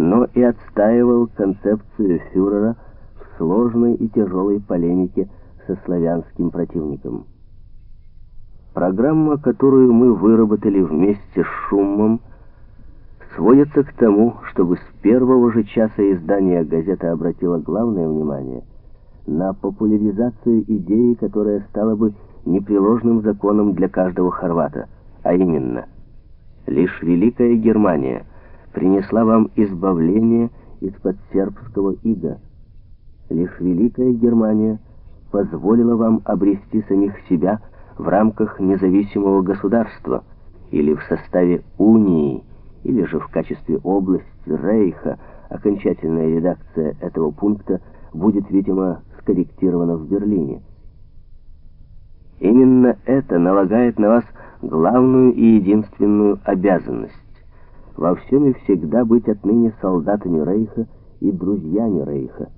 но и отстаивал концепцию фюрера в сложной и тяжелой полемике со славянским противником. Программа, которую мы выработали вместе с Шумом, сводится к тому, чтобы с первого же часа издания газета обратила главное внимание на популяризацию идеи, которая стала бы непреложным законом для каждого хорвата, а именно, лишь Великая Германия принесла вам избавление из-под сербского ига. Лишь Великая Германия позволила вам обрести самих себя в рамках независимого государства или в составе унии, или же в качестве области Рейха. Окончательная редакция этого пункта будет, видимо, скорректирована в Берлине. Именно это налагает на вас главную и единственную обязанность во всем и всегда быть отныне солдатами Рейха и друзьями Рейха.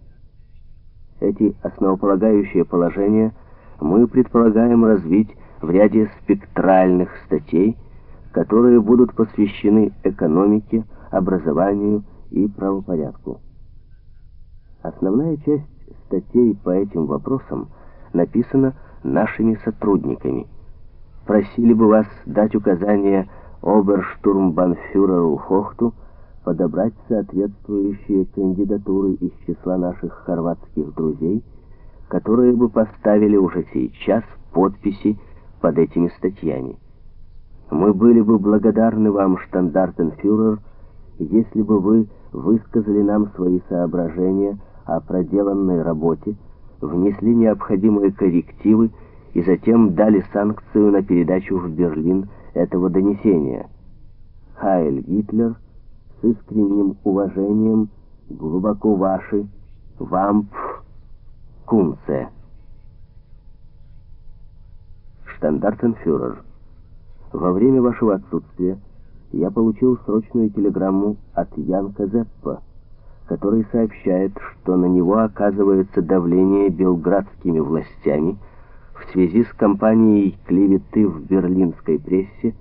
Эти основополагающие положения мы предполагаем развить в ряде спектральных статей, которые будут посвящены экономике, образованию и правопорядку. Основная часть статей по этим вопросам написана нашими сотрудниками. Просили бы вас дать указания оберштурмбанфюреру Хохту подобрать соответствующие кандидатуры из числа наших хорватских друзей, которые бы поставили уже сейчас подписи под этими статьями. Мы были бы благодарны вам, штандартенфюрер, если бы вы высказали нам свои соображения о проделанной работе, внесли необходимые коррективы и затем дали санкцию на передачу в Берлин этого донесения. Хайль Гитлер с искренним уважением глубоко ваши, вампф, кунце. Штандартенфюрер. Во время вашего отсутствия я получил срочную телеграмму от Янка Зеппа, который сообщает, что на него оказывается давление белградскими властями в связи с кампанией клеветы в берлинской прессе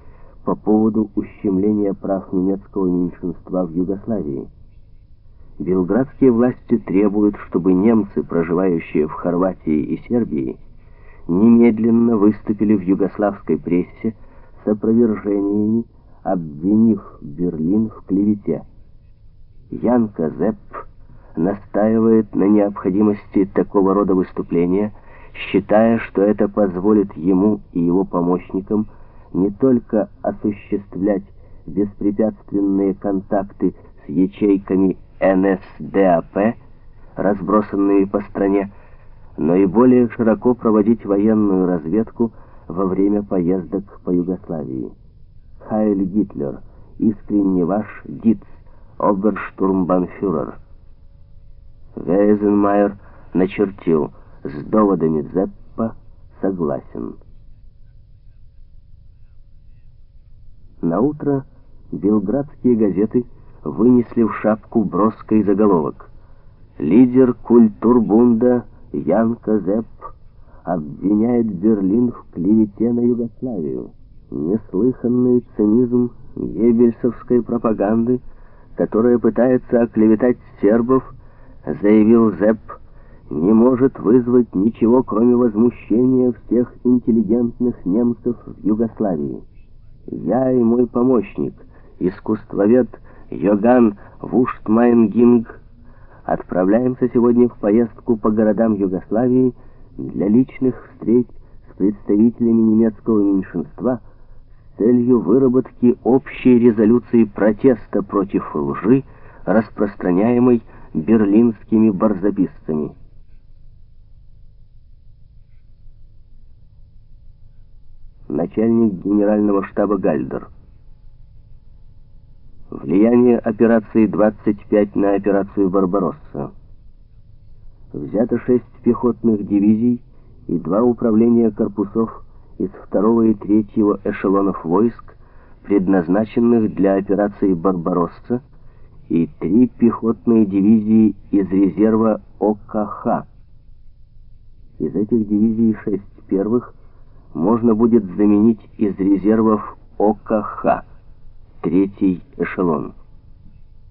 по поводу ущемления прав немецкого меньшинства в Югославии. Белградские власти требуют, чтобы немцы, проживающие в Хорватии и Сербии, немедленно выступили в югославской прессе с опровержениями, обвинив Берлин в клевете. Янка Зепп настаивает на необходимости такого рода выступления, считая, что это позволит ему и его помощникам не только осуществлять беспрепятственные контакты с ячейками НСДАП, разбросанными по стране, но и более широко проводить военную разведку во время поездок по Югославии. Хайль Гитлер, искренне ваш Диц, оберштурмбанфюрер. Вейзенмайер начертил, с доводами Зеппа согласен. На утро белградские газеты вынесли в шапку броской заголовок. Лидер культурбунда Янка Зепп обвиняет Берлин в клевете на Югославию. Неслыханный цинизм геббельсовской пропаганды, которая пытается оклеветать сербов, заявил Зепп, не может вызвать ничего, кроме возмущения всех интеллигентных немцев в Югославии. Я и мой помощник, искусствовед Йоган Вуштмайнгинг, отправляемся сегодня в поездку по городам Югославии для личных встреч с представителями немецкого меньшинства с целью выработки общей резолюции протеста против лжи, распространяемой берлинскими барзаписцами. Начальник генерального штаба Гальдер. Влияние операции 25 на операцию «Барбаросса». Взято шесть пехотных дивизий и два управления корпусов из второго и третьего эшелонов войск, предназначенных для операции «Барбаросса», и три пехотные дивизии из резерва ОКХ. Из этих дивизий шесть первых можно будет заменить из резервов ОКХ, третий эшелон.